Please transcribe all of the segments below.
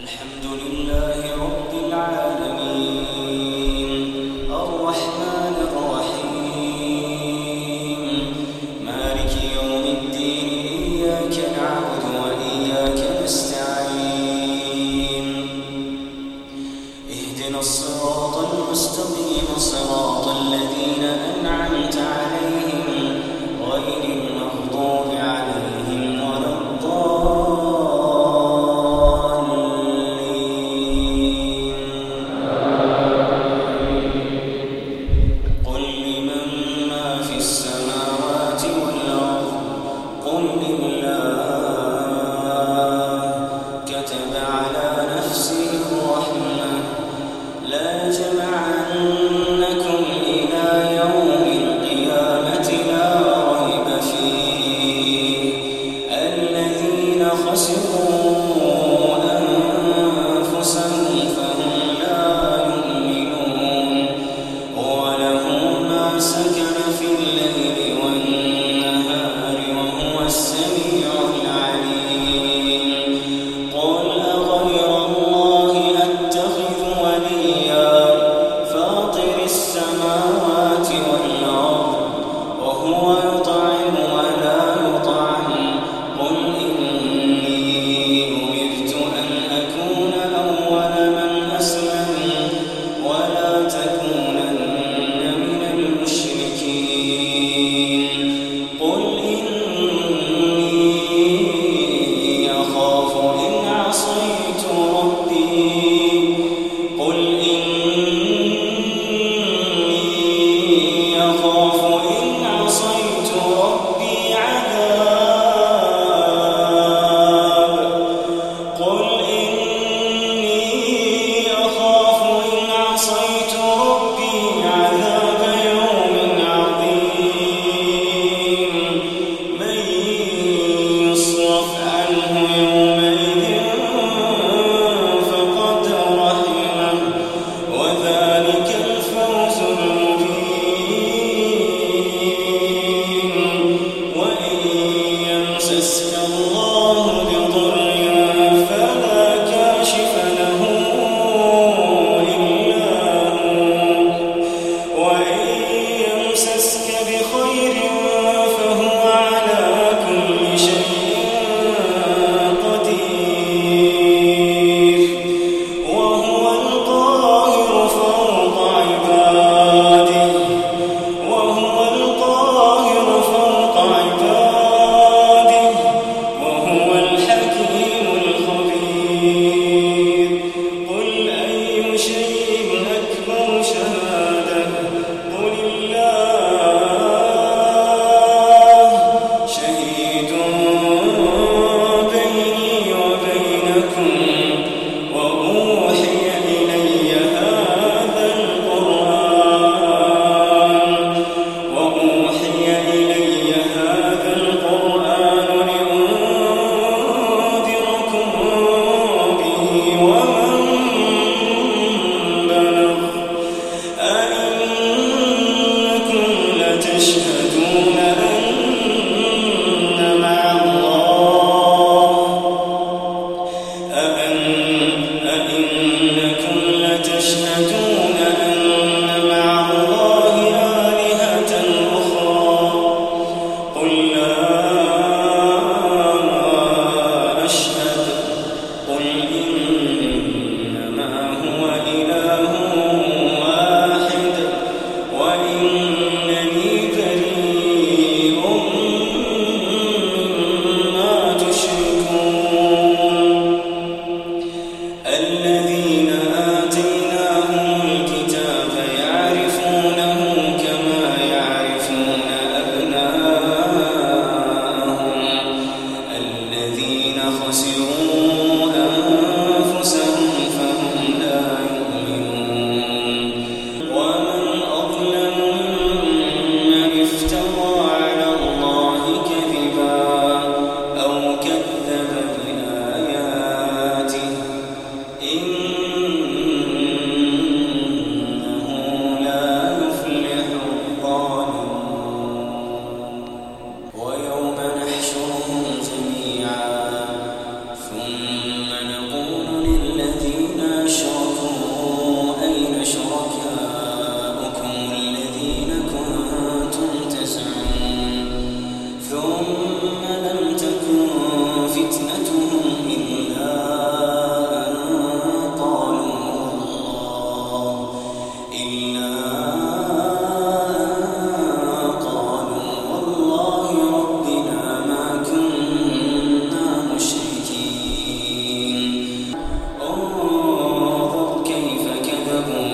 الذين آتيناهم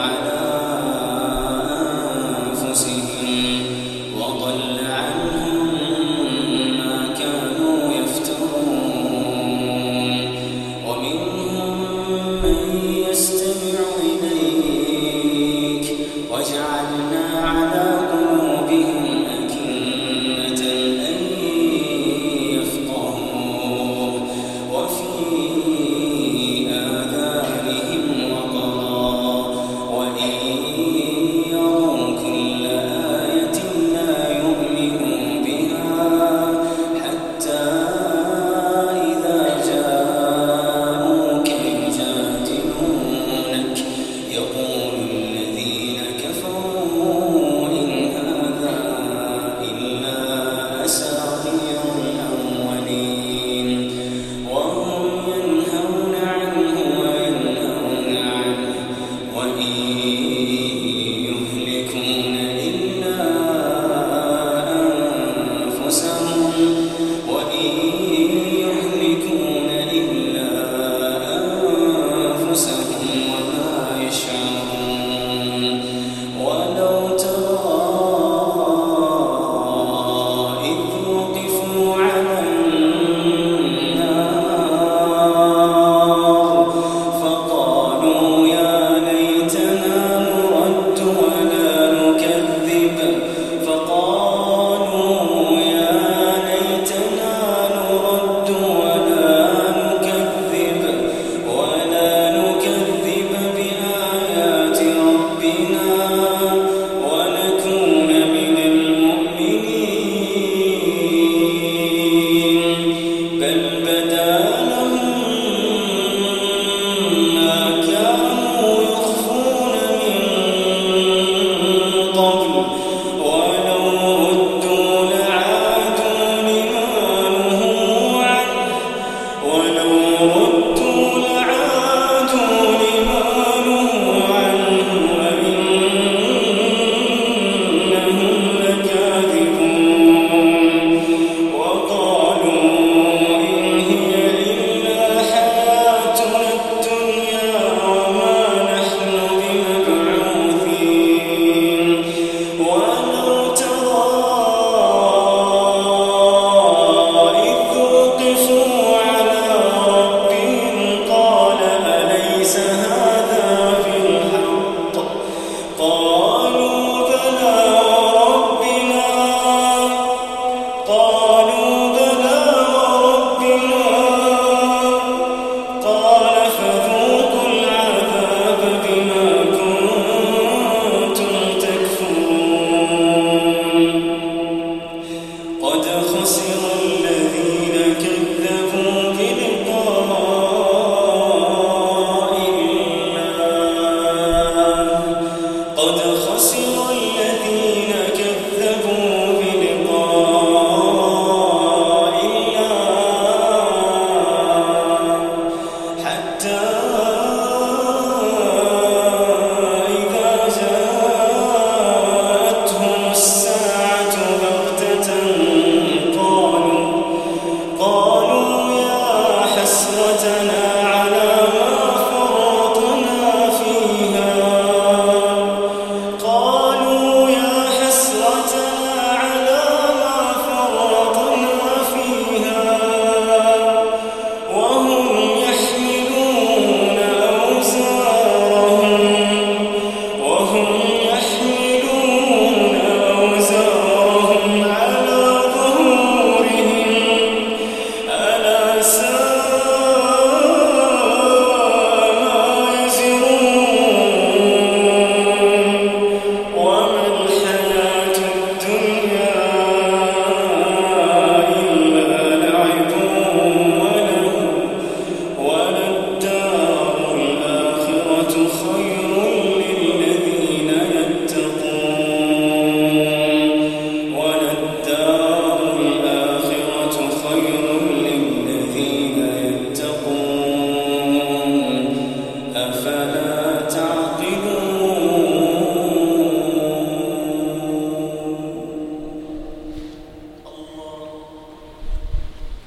alive. الرحيم Yeah. قد خسر